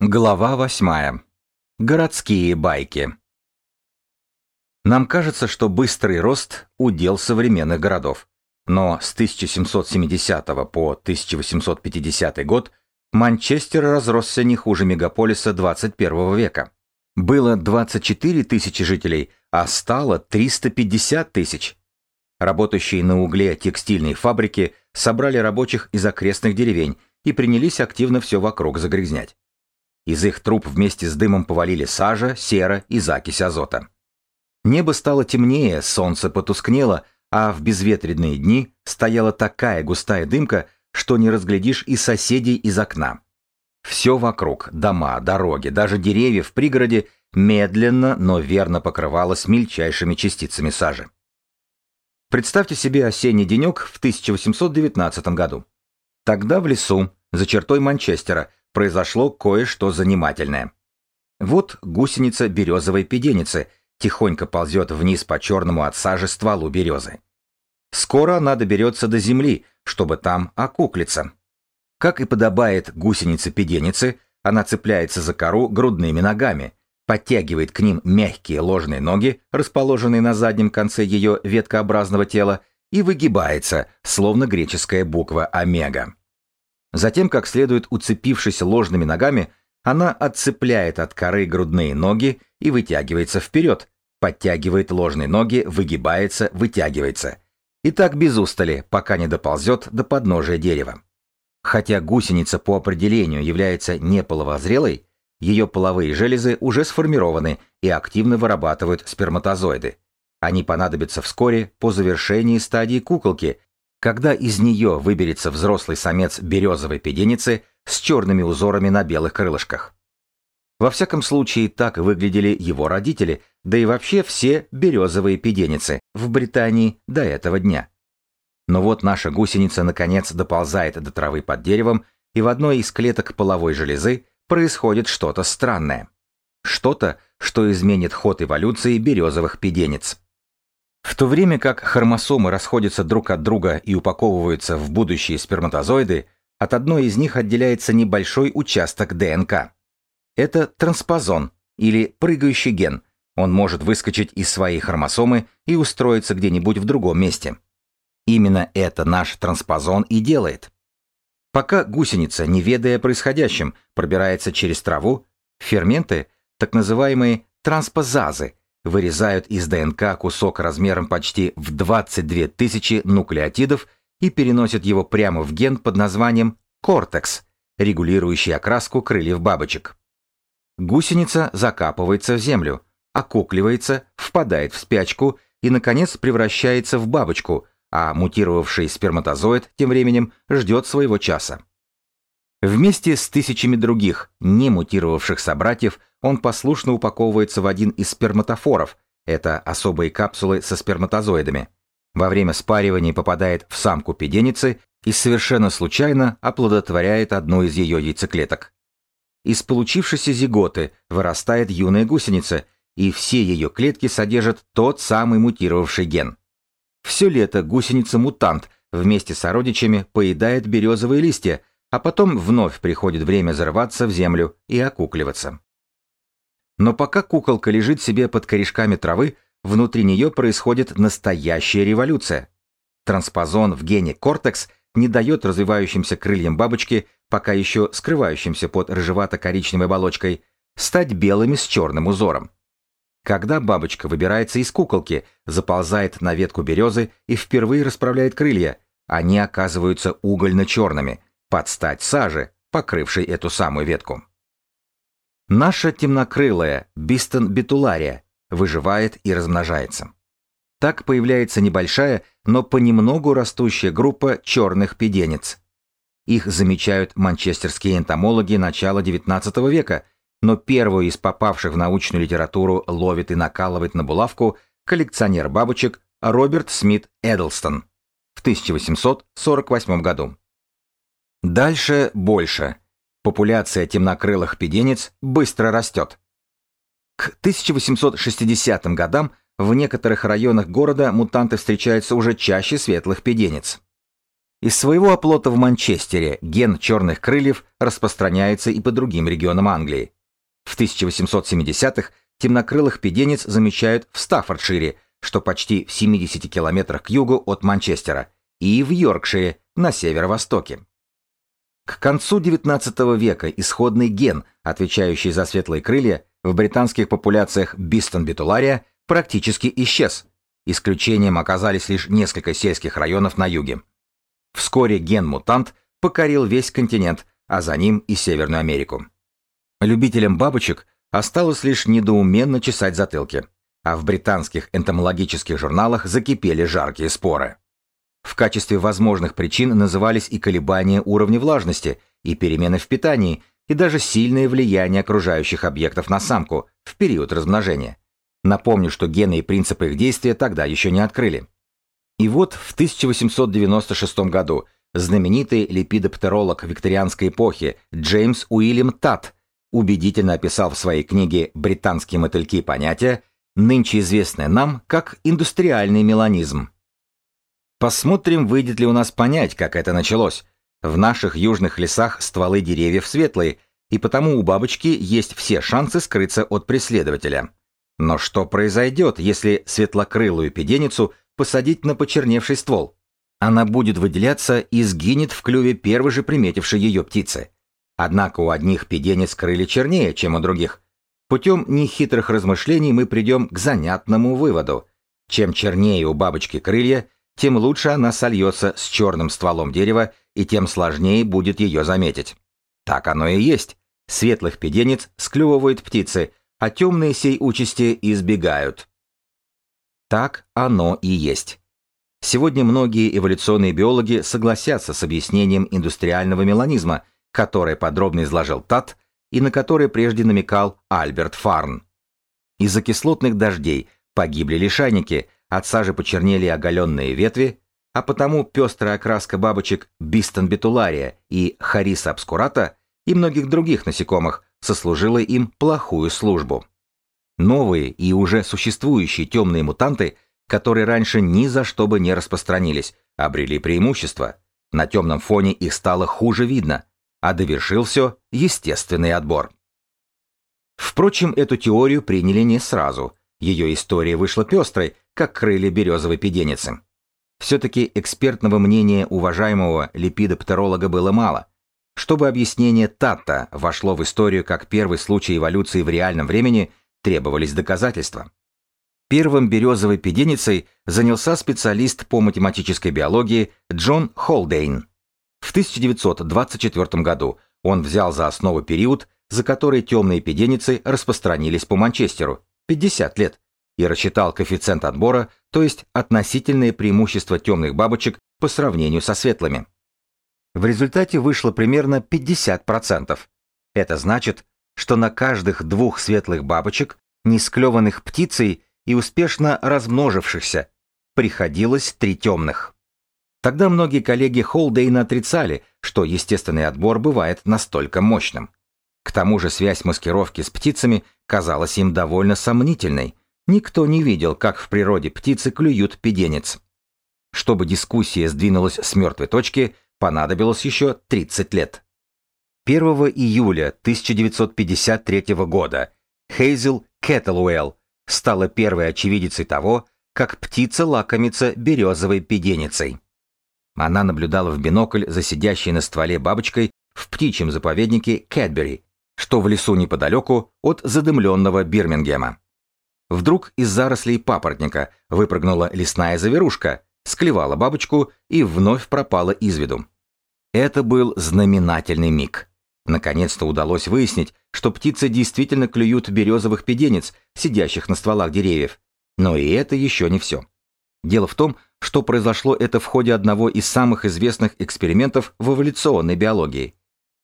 Глава восьмая. Городские байки. Нам кажется, что быстрый рост – удел современных городов. Но с 1770 по 1850 год Манчестер разросся не хуже мегаполиса 21 века. Было 24 тысячи жителей, а стало 350 тысяч. Работающие на угле текстильные фабрики собрали рабочих из окрестных деревень и принялись активно все вокруг загрязнять. Из их труб вместе с дымом повалили сажа, сера и закись азота. Небо стало темнее, солнце потускнело, а в безветренные дни стояла такая густая дымка, что не разглядишь и соседей из окна. Все вокруг, дома, дороги, даже деревья в пригороде медленно, но верно покрывалось мельчайшими частицами сажи. Представьте себе осенний денек в 1819 году. Тогда в лесу, за чертой Манчестера, произошло кое-что занимательное. Вот гусеница березовой педеницы тихонько ползет вниз по черному от сажи стволу березы. Скоро она доберется до земли, чтобы там окуклиться. Как и подобает гусенице-педенице, она цепляется за кору грудными ногами, подтягивает к ним мягкие ложные ноги, расположенные на заднем конце ее веткообразного тела, и выгибается, словно греческая буква омега. Затем, как следует уцепившись ложными ногами, она отцепляет от коры грудные ноги и вытягивается вперед, подтягивает ложные ноги, выгибается, вытягивается. И так без устали, пока не доползет до подножия дерева. Хотя гусеница по определению является не половозрелой, ее половые железы уже сформированы и активно вырабатывают сперматозоиды. Они понадобятся вскоре по завершении стадии куколки, когда из нее выберется взрослый самец березовой педеницы с черными узорами на белых крылышках. Во всяком случае, так выглядели его родители, да и вообще все березовые педеницы в Британии до этого дня. Но вот наша гусеница наконец доползает до травы под деревом, и в одной из клеток половой железы происходит что-то странное. Что-то, что изменит ход эволюции березовых педениц. В то время как хромосомы расходятся друг от друга и упаковываются в будущие сперматозоиды, от одной из них отделяется небольшой участок ДНК. Это транспозон, или прыгающий ген. Он может выскочить из своей хромосомы и устроиться где-нибудь в другом месте. Именно это наш транспозон и делает. Пока гусеница, не ведая происходящим, пробирается через траву, ферменты, так называемые транспозазы, вырезают из ДНК кусок размером почти в 22 тысячи нуклеотидов и переносят его прямо в ген под названием кортекс, регулирующий окраску крыльев бабочек. Гусеница закапывается в землю, окукливается, впадает в спячку и, наконец, превращается в бабочку, а мутировавший сперматозоид тем временем ждет своего часа. Вместе с тысячами других, не мутировавших собратьев, он послушно упаковывается в один из сперматофоров, это особые капсулы со сперматозоидами. Во время спаривания попадает в самку педеницы и совершенно случайно оплодотворяет одну из ее яйцеклеток. Из получившейся зиготы вырастает юная гусеница, и все ее клетки содержат тот самый мутировавший ген. Все лето гусеница-мутант вместе с сородичами поедает березовые листья, а потом вновь приходит время зарываться в землю и окукливаться. Но пока куколка лежит себе под корешками травы, внутри нее происходит настоящая революция. Транспозон в гене кортекс не дает развивающимся крыльям бабочки, пока еще скрывающимся под рыжевато-коричневой оболочкой, стать белыми с черным узором. Когда бабочка выбирается из куколки, заползает на ветку березы и впервые расправляет крылья, они оказываются угольно-черными, под стать саже, покрывшей эту самую ветку. Наша темнокрылая бистон битулария выживает и размножается. Так появляется небольшая, но понемногу растущая группа черных педенец. Их замечают манчестерские энтомологи начала XIX века, но первую из попавших в научную литературу ловит и накалывает на булавку коллекционер бабочек Роберт Смит Эдлстон в 1848 году. Дальше больше – Популяция темнокрылых педенец быстро растет. К 1860 годам в некоторых районах города мутанты встречаются уже чаще светлых педенец. Из своего оплота в Манчестере ген черных крыльев распространяется и по другим регионам Англии. В 1870-х темнокрылых педенец замечают в Стаффордшире, что почти в 70 километрах к югу от Манчестера, и в Йоркшире, на северо-востоке. К концу XIX века исходный ген, отвечающий за светлые крылья, в британских популяциях Бистон битулария практически исчез. Исключением оказались лишь несколько сельских районов на юге. Вскоре ген-мутант покорил весь континент, а за ним и Северную Америку. Любителям бабочек осталось лишь недоуменно чесать затылки, а в британских энтомологических журналах закипели жаркие споры. В качестве возможных причин назывались и колебания уровня влажности, и перемены в питании, и даже сильное влияние окружающих объектов на самку в период размножения. Напомню, что гены и принципы их действия тогда еще не открыли. И вот в 1896 году знаменитый липидоптеролог викторианской эпохи Джеймс Уильям Татт убедительно описал в своей книге «Британские мотыльки. Понятия», нынче известное нам как индустриальный меланизм. Посмотрим, выйдет ли у нас понять, как это началось. В наших южных лесах стволы деревьев светлые, и потому у бабочки есть все шансы скрыться от преследователя. Но что произойдет, если светлокрылую педеницу посадить на почерневший ствол? Она будет выделяться и сгинет в клюве первой же приметившей ее птицы. Однако у одних педенец крылья чернее, чем у других. Путем нехитрых размышлений мы придем к занятному выводу. Чем чернее у бабочки крылья, тем лучше она сольется с черным стволом дерева, и тем сложнее будет ее заметить. Так оно и есть. Светлых педенец склевывают птицы, а темные сей участи избегают. Так оно и есть. Сегодня многие эволюционные биологи согласятся с объяснением индустриального меланизма, которое подробно изложил Тат и на который прежде намекал Альберт Фарн. Из-за кислотных дождей погибли лишайники, от сажи почернели оголенные ветви, а потому пестрая окраска бабочек Бистон бетулария и Хариса обскурата и многих других насекомых сослужила им плохую службу. Новые и уже существующие темные мутанты, которые раньше ни за что бы не распространились, обрели преимущество. На темном фоне их стало хуже видно, а довершил все естественный отбор. Впрочем, эту теорию приняли не сразу. Ее история вышла пестрой, как крылья березовой педеницы. Все-таки экспертного мнения уважаемого липидоптеролога было мало. Чтобы объяснение Татта вошло в историю как первый случай эволюции в реальном времени, требовались доказательства. Первым березовой педеницей занялся специалист по математической биологии Джон Холдейн. В 1924 году он взял за основу период, за который темные педеницы распространились по Манчестеру – 50 лет, и рассчитал коэффициент отбора, то есть относительное преимущество темных бабочек по сравнению со светлыми. В результате вышло примерно 50%. Это значит, что на каждых двух светлых бабочек, не склеванных птицей и успешно размножившихся, приходилось три темных. Тогда многие коллеги Холдейна отрицали, что естественный отбор бывает настолько мощным. К тому же связь маскировки с птицами казалась им довольно сомнительной, Никто не видел, как в природе птицы клюют педенец. Чтобы дискуссия сдвинулась с мертвой точки, понадобилось еще 30 лет. 1 июля 1953 года Хейзел Кэтлуэлл стала первой очевидицей того, как птица лакомится березовой педеницей. Она наблюдала в бинокль за сидящей на стволе бабочкой в птичьем заповеднике Кэтбери, что в лесу неподалеку от задымленного Бирмингема. Вдруг из зарослей папоротника выпрыгнула лесная заверушка, склевала бабочку и вновь пропала из виду. Это был знаменательный миг. Наконец-то удалось выяснить, что птицы действительно клюют березовых педенец, сидящих на стволах деревьев. Но и это еще не все. Дело в том, что произошло это в ходе одного из самых известных экспериментов в эволюционной биологии.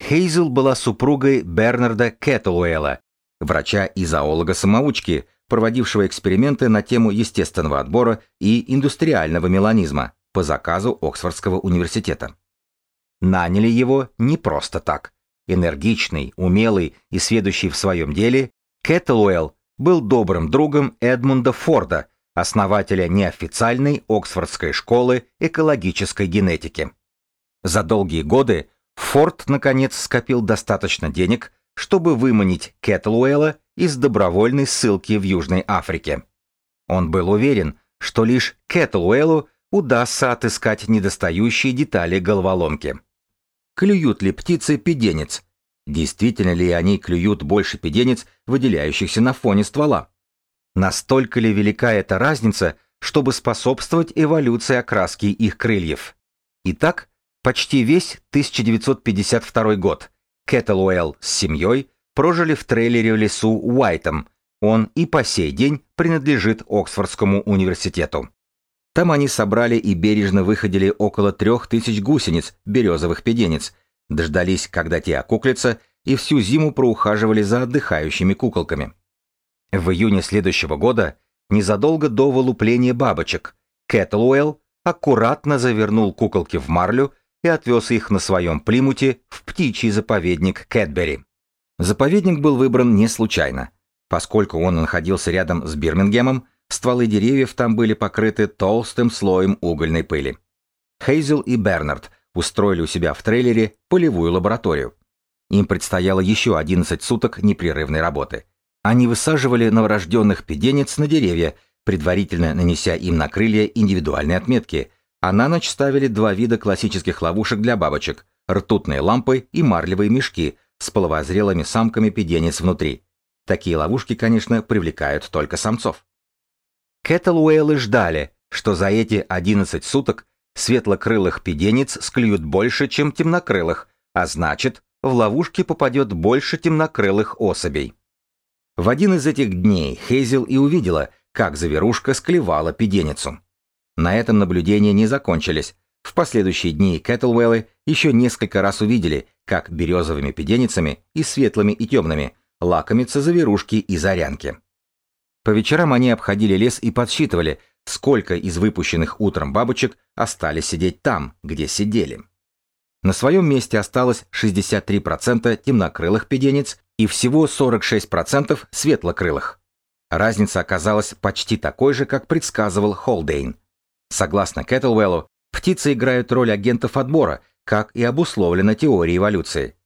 Хейзел была супругой Бернарда Кэтлуэлла, врача и зоолога-самоучки, проводившего эксперименты на тему естественного отбора и индустриального меланизма по заказу Оксфордского университета. Наняли его не просто так. Энергичный, умелый и сведущий в своем деле, Кэтлуэлл был добрым другом Эдмунда Форда, основателя неофициальной Оксфордской школы экологической генетики. За долгие годы Форд, наконец, скопил достаточно денег, чтобы выманить Кэтлуэлла из добровольной ссылки в Южной Африке. Он был уверен, что лишь Кэтлуэллу удастся отыскать недостающие детали головоломки. Клюют ли птицы педенец? Действительно ли они клюют больше педенец, выделяющихся на фоне ствола? Настолько ли велика эта разница, чтобы способствовать эволюции окраски их крыльев? Итак, почти весь 1952 год Кэтлуэлл с семьей прожили в трейлере в лесу Уайтом. Он и по сей день принадлежит Оксфордскому университету. Там они собрали и бережно выходили около трех тысяч гусениц, березовых педенец, дождались, когда те окуклятся, и всю зиму проухаживали за отдыхающими куколками. В июне следующего года, незадолго до вылупления бабочек, Кэтлуэлл аккуратно завернул куколки в марлю и отвез их на своем плимуте в птичий заповедник Кэтбери. Заповедник был выбран не случайно. Поскольку он находился рядом с Бирмингемом, стволы деревьев там были покрыты толстым слоем угольной пыли. Хейзел и Бернард устроили у себя в трейлере полевую лабораторию. Им предстояло еще 11 суток непрерывной работы. Они высаживали новорожденных педенец на деревья, предварительно нанеся им на крылья индивидуальные отметки, а на ночь ставили два вида классических ловушек для бабочек – ртутные лампы и марлевые мешки с половозрелыми самками педенец внутри. Такие ловушки, конечно, привлекают только самцов. Кэтлуэллы ждали, что за эти 11 суток светлокрылых педенец склюют больше, чем темнокрылых, а значит, в ловушки попадет больше темнокрылых особей. В один из этих дней Хейзел и увидела, как заверушка склевала педеницу. На этом наблюдения не закончились. В последующие дни Кэтлвеллы еще несколько раз увидели, как березовыми педеницами и светлыми и темными лакомятся заверушки и зарянки. По вечерам они обходили лес и подсчитывали, сколько из выпущенных утром бабочек остались сидеть там, где сидели. На своем месте осталось 63% темнокрылых педенец и всего 46% светлокрылых. Разница оказалась почти такой же, как предсказывал Холдейн. Согласно Кэтлвеллу, птицы играют роль агентов отбора, как и обусловлено теорией эволюции.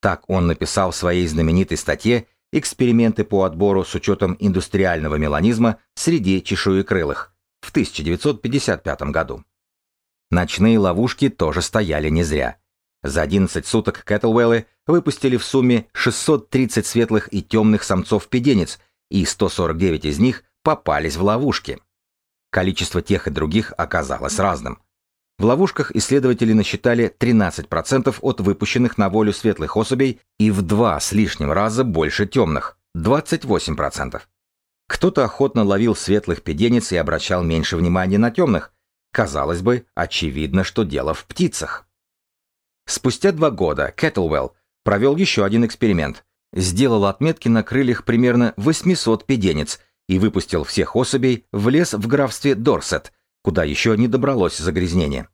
Так он написал в своей знаменитой статье «Эксперименты по отбору с учетом индустриального меланизма среди чешуекрылых» в 1955 году. Ночные ловушки тоже стояли не зря. За 11 суток Кэтлвеллы выпустили в сумме 630 светлых и темных самцов-педенец, и 149 из них попались в ловушки. Количество тех и других оказалось разным. В ловушках исследователи насчитали 13% от выпущенных на волю светлых особей и в два с лишним раза больше темных – 28%. Кто-то охотно ловил светлых педенец и обращал меньше внимания на темных. Казалось бы, очевидно, что дело в птицах. Спустя два года Кэтлвелл провел еще один эксперимент. Сделал отметки на крыльях примерно 800 педенец и выпустил всех особей в лес в графстве Дорсет, куда еще не добралось загрязнение.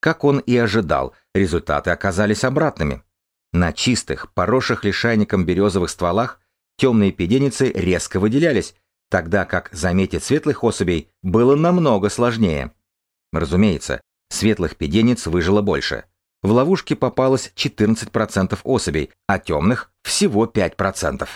Как он и ожидал, результаты оказались обратными. На чистых, поросших лишайником березовых стволах темные педеницы резко выделялись, тогда как заметить светлых особей было намного сложнее. Разумеется, светлых педениц выжило больше. В ловушке попалось 14% особей, а темных всего 5%.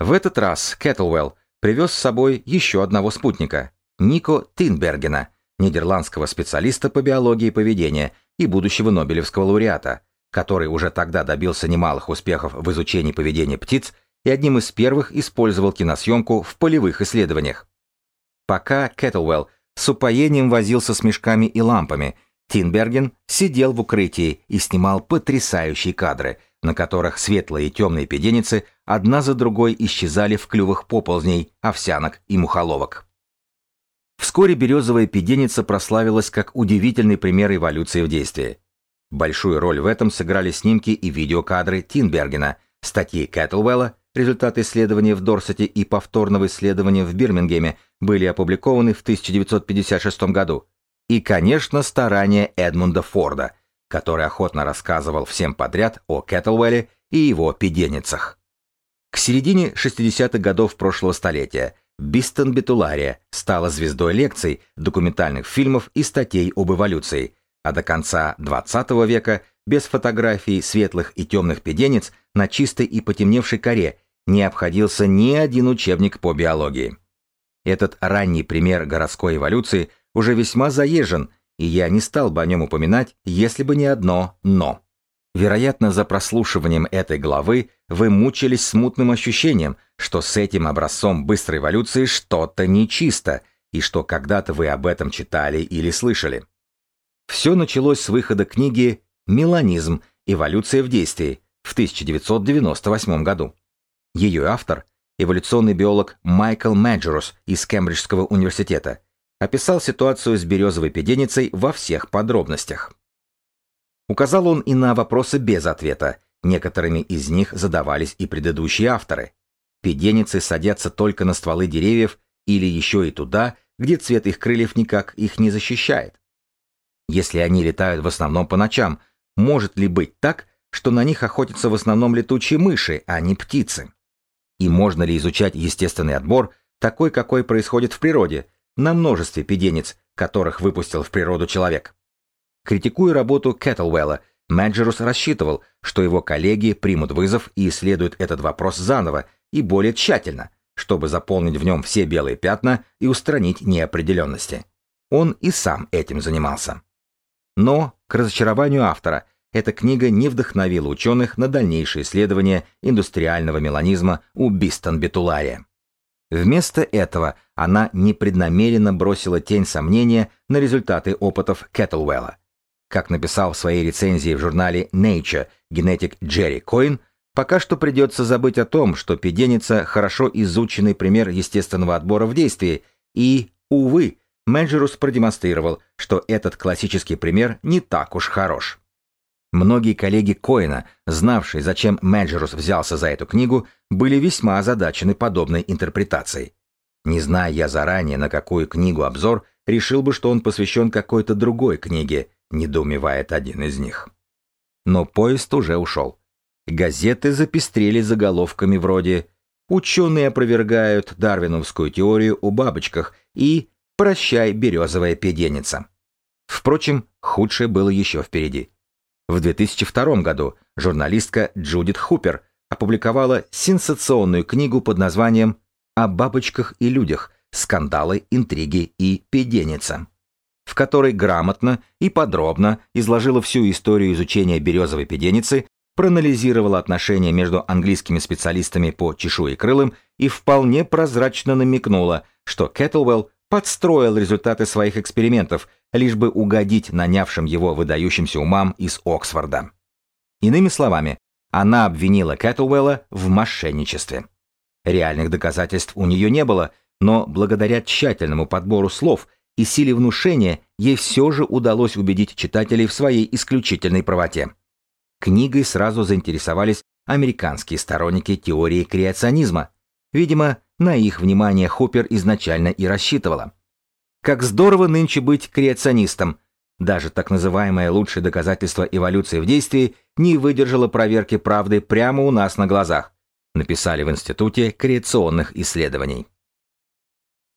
В этот раз Кэтлвелл привез с собой еще одного спутника, Нико Тинбергена, нидерландского специалиста по биологии поведения и будущего Нобелевского лауреата, который уже тогда добился немалых успехов в изучении поведения птиц и одним из первых использовал киносъемку в полевых исследованиях. Пока Кэтлвелл с упоением возился с мешками и лампами, Тинберген сидел в укрытии и снимал потрясающие кадры – на которых светлые и темные педеницы одна за другой исчезали в клювах поползней, овсянок и мухоловок. Вскоре березовая педеница прославилась как удивительный пример эволюции в действии. Большую роль в этом сыграли снимки и видеокадры Тинбергена, статьи Кэтлвелла, результаты исследования в Дорсете и повторного исследования в Бирмингеме были опубликованы в 1956 году, и, конечно, старания Эдмунда Форда – который охотно рассказывал всем подряд о Кэтлвелле и его педеницах. К середине 60-х годов прошлого столетия Бистон Бетулария стала звездой лекций, документальных фильмов и статей об эволюции, а до конца XX века без фотографий светлых и темных педенец на чистой и потемневшей коре не обходился ни один учебник по биологии. Этот ранний пример городской эволюции уже весьма заезжен, и я не стал бы о нем упоминать, если бы не одно «но». Вероятно, за прослушиванием этой главы вы мучились смутным ощущением, что с этим образцом быстрой эволюции что-то нечисто, и что когда-то вы об этом читали или слышали. Все началось с выхода книги «Меланизм. Эволюция в действии» в 1998 году. Ее автор, эволюционный биолог Майкл Мэджерус из Кембриджского университета, описал ситуацию с березовой педеницей во всех подробностях. Указал он и на вопросы без ответа, некоторыми из них задавались и предыдущие авторы. Педеницы садятся только на стволы деревьев или еще и туда, где цвет их крыльев никак их не защищает. Если они летают в основном по ночам, может ли быть так, что на них охотятся в основном летучие мыши, а не птицы? И можно ли изучать естественный отбор, такой, какой происходит в природе, на множестве педениц, которых выпустил в природу человек? Критикуя работу Кеттлвелла, Мэджерус рассчитывал, что его коллеги примут вызов и исследуют этот вопрос заново и более тщательно, чтобы заполнить в нем все белые пятна и устранить неопределенности. Он и сам этим занимался. Но, к разочарованию автора, эта книга не вдохновила ученых на дальнейшее исследование индустриального меланизма у Бистон Бетулария. Вместо этого она непреднамеренно бросила тень сомнения на результаты опытов Кеттлвелла. Как написал в своей рецензии в журнале Nature генетик Джерри Коин, пока что придется забыть о том, что педеница – хорошо изученный пример естественного отбора в действии, и, увы, Мэджерус продемонстрировал, что этот классический пример не так уж хорош. Многие коллеги Коина, знавшие, зачем Мэджерус взялся за эту книгу, были весьма озадачены подобной интерпретацией. Не зная я заранее, на какую книгу обзор, решил бы, что он посвящен какой-то другой книге, недоумевает один из них. Но поезд уже ушел. Газеты запестрели заголовками вроде «Ученые опровергают дарвиновскую теорию о бабочках» и «Прощай, березовая педеница». Впрочем, худшее было еще впереди. В 2002 году журналистка Джудит Хупер опубликовала сенсационную книгу под названием «О бабочках и людях. Скандалы, интриги и педеница» в которой грамотно и подробно изложила всю историю изучения березовой педеницы, проанализировала отношения между английскими специалистами по чешуекрылым и вполне прозрачно намекнула, что Кеттлвелл подстроил результаты своих экспериментов, лишь бы угодить нанявшим его выдающимся умам из Оксфорда. Иными словами, она обвинила Кеттлвелла в мошенничестве. Реальных доказательств у нее не было, но благодаря тщательному подбору слов – и силе внушения ей все же удалось убедить читателей в своей исключительной правоте. Книгой сразу заинтересовались американские сторонники теории креационизма. Видимо, на их внимание Хоппер изначально и рассчитывала. Как здорово нынче быть креационистом. Даже так называемое лучшее доказательство эволюции в действии не выдержало проверки правды прямо у нас на глазах, написали в Институте креационных исследований.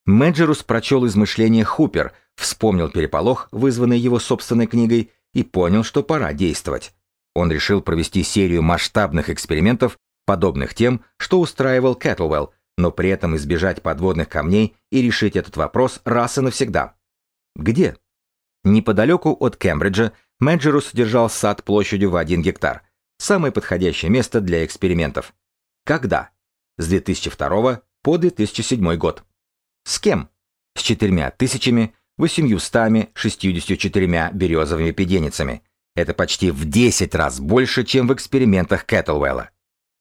Мэджерус прочел измышления Хупер, вспомнил переполох, вызванный его собственной книгой, и понял, что пора действовать. Он решил провести серию масштабных экспериментов, подобных тем, что устраивал Кэтлвелл, но при этом избежать подводных камней и решить этот вопрос раз и навсегда. Где? Неподалеку от Кембриджа Мэджерус держал сад площадью в 1 гектар. Самое подходящее место для экспериментов. Когда? С 2002 по 2007 год. С кем? С четырьмя тысячами восемьюстами шестьюдесятью четырьмя березовыми педеницами. Это почти в 10 раз больше, чем в экспериментах Кэтлвелла.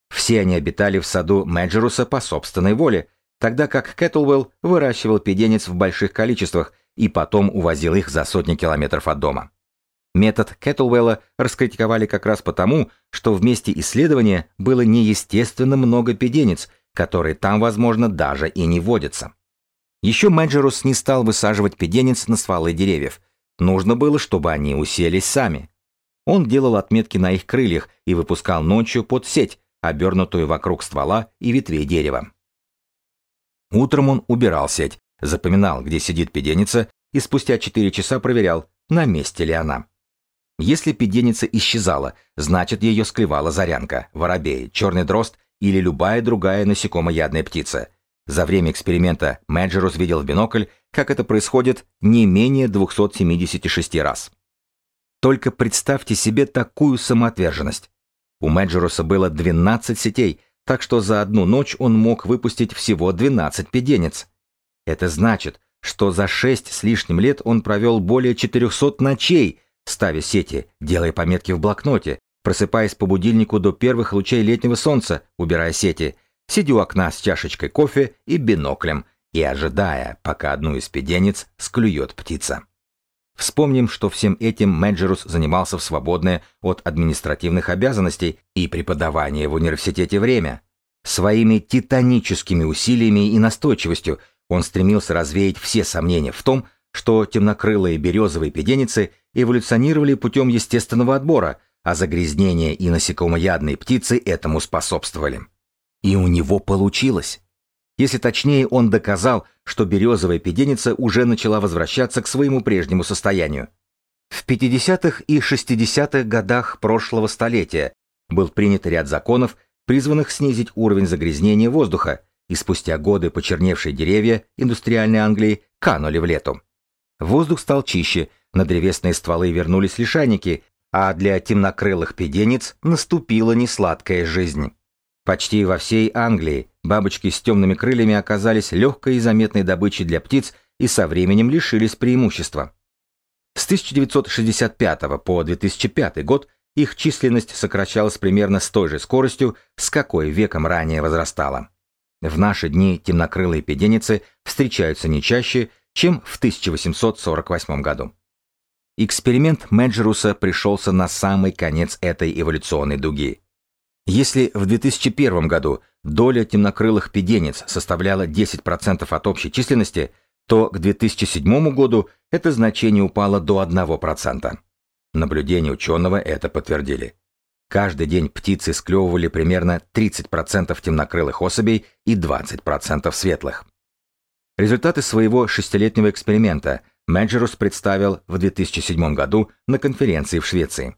Все они обитали в саду Мэджеруса по собственной воле, тогда как Кэтлвелл выращивал педенец в больших количествах и потом увозил их за сотни километров от дома. Метод Кэтлвелла раскритиковали как раз потому, что в месте исследования было неестественно много педенец, которые там, возможно, даже и не водятся. Еще Мэджерус не стал высаживать педенец на стволы деревьев. Нужно было, чтобы они уселись сами. Он делал отметки на их крыльях и выпускал ночью под сеть, обернутую вокруг ствола и ветвей дерева. Утром он убирал сеть, запоминал, где сидит педеница, и спустя 4 часа проверял, на месте ли она. Если педеница исчезала, значит ее склевала зарянка, воробей, черный дрозд или любая другая насекомоядная птица. За время эксперимента Мэджерус видел в бинокль, как это происходит не менее 276 раз. Только представьте себе такую самоотверженность. У Мэджеруса было 12 сетей, так что за одну ночь он мог выпустить всего 12 педенец. Это значит, что за 6 с лишним лет он провел более 400 ночей, ставя сети, делая пометки в блокноте, просыпаясь по будильнику до первых лучей летнего солнца, убирая сети, сидя у окна с чашечкой кофе и биноклем и ожидая, пока одну из педенец склюет птица. Вспомним, что всем этим Мэджерус занимался в свободное от административных обязанностей и преподавания в университете время. Своими титаническими усилиями и настойчивостью он стремился развеять все сомнения в том, что темнокрылые березовые педеницы эволюционировали путем естественного отбора, а загрязнения и насекомоядные птицы этому способствовали. И у него получилось. Если точнее, он доказал, что березовая педеница уже начала возвращаться к своему прежнему состоянию. В 50-х и 60-х годах прошлого столетия был принят ряд законов, призванных снизить уровень загрязнения воздуха, и спустя годы почерневшие деревья индустриальной Англии канули в лету. Воздух стал чище, на древесные стволы вернулись лишайники, а для темнокрылых педениц наступила несладкая жизнь. Почти во всей Англии бабочки с темными крыльями оказались легкой и заметной добычей для птиц и со временем лишились преимущества. С 1965 по 2005 год их численность сокращалась примерно с той же скоростью, с какой веком ранее возрастала. В наши дни темнокрылые педеницы встречаются не чаще, чем в 1848 году. Эксперимент Меджеруса пришелся на самый конец этой эволюционной дуги. Если в 2001 году доля темнокрылых педенец составляла 10% от общей численности, то к 2007 году это значение упало до 1%. Наблюдения ученого это подтвердили. Каждый день птицы склевывали примерно 30% темнокрылых особей и 20% светлых. Результаты своего шестилетнего эксперимента Меджерус представил в 2007 году на конференции в Швеции.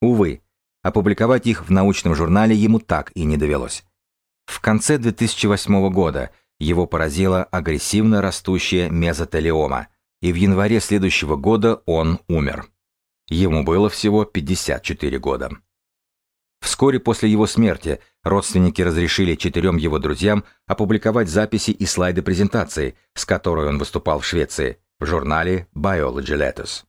Увы, Опубликовать их в научном журнале ему так и не довелось. В конце 2008 года его поразила агрессивно растущая мезотелиома, и в январе следующего года он умер. Ему было всего 54 года. Вскоре после его смерти родственники разрешили четырем его друзьям опубликовать записи и слайды презентации, с которой он выступал в Швеции, в журнале Biology Letters.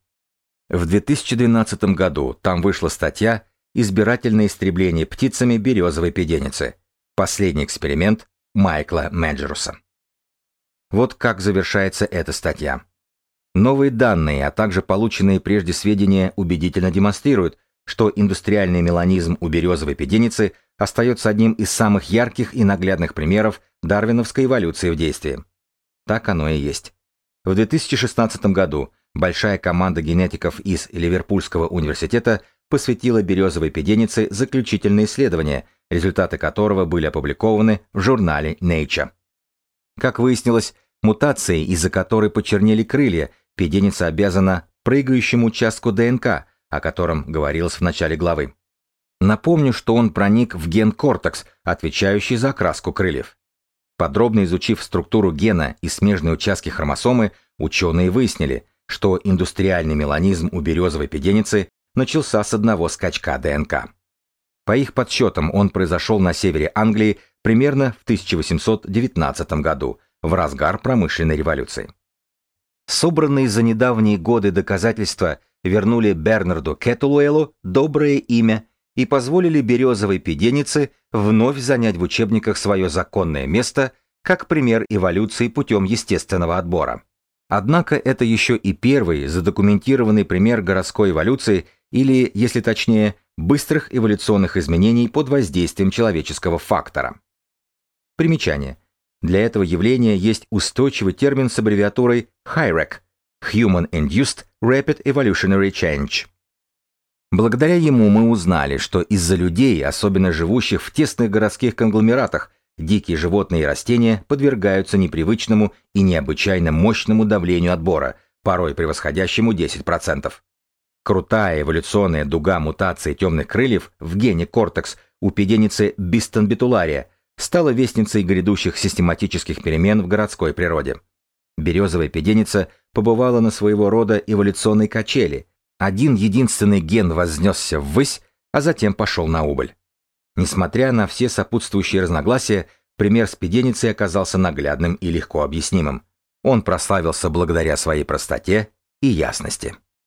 В 2012 году там вышла статья избирательное истребление птицами березовой педеницы. Последний эксперимент Майкла Меджеруса. Вот как завершается эта статья. Новые данные, а также полученные прежде сведения убедительно демонстрируют, что индустриальный меланизм у березовой педеницы остается одним из самых ярких и наглядных примеров дарвиновской эволюции в действии. Так оно и есть. В 2016 году большая команда генетиков из Ливерпульского университета посвятила березовой педенице заключительное исследование, результаты которого были опубликованы в журнале Nature. Как выяснилось, мутацией, из-за которой почернели крылья, педеница обязана прыгающему участку ДНК, о котором говорилось в начале главы. Напомню, что он проник в ген кортекс, отвечающий за окраску крыльев. Подробно изучив структуру гена и смежные участки хромосомы, ученые выяснили, что индустриальный меланизм у березовой педеницы начался с одного скачка ДНК. По их подсчетам, он произошел на севере Англии примерно в 1819 году, в разгар промышленной революции. Собранные за недавние годы доказательства вернули Бернарду Кеттулуэлу доброе имя и позволили березовой педенице вновь занять в учебниках свое законное место как пример эволюции путем естественного отбора. Однако это еще и первый задокументированный пример городской эволюции или, если точнее, быстрых эволюционных изменений под воздействием человеческого фактора. Примечание. Для этого явления есть устойчивый термин с аббревиатурой HIREC – Human Induced Rapid Evolutionary Change. Благодаря ему мы узнали, что из-за людей, особенно живущих в тесных городских конгломератах, дикие животные и растения подвергаются непривычному и необычайно мощному давлению отбора, порой превосходящему 10%. Крутая эволюционная дуга мутации темных крыльев в гене кортекс у педеницы бистонбитулария стала вестницей грядущих систематических перемен в городской природе. Березовая педеница побывала на своего рода эволюционной качели. Один единственный ген вознесся ввысь, а затем пошел на убыль. Несмотря на все сопутствующие разногласия, пример с педеницей оказался наглядным и легко объяснимым. Он прославился благодаря своей простоте и ясности.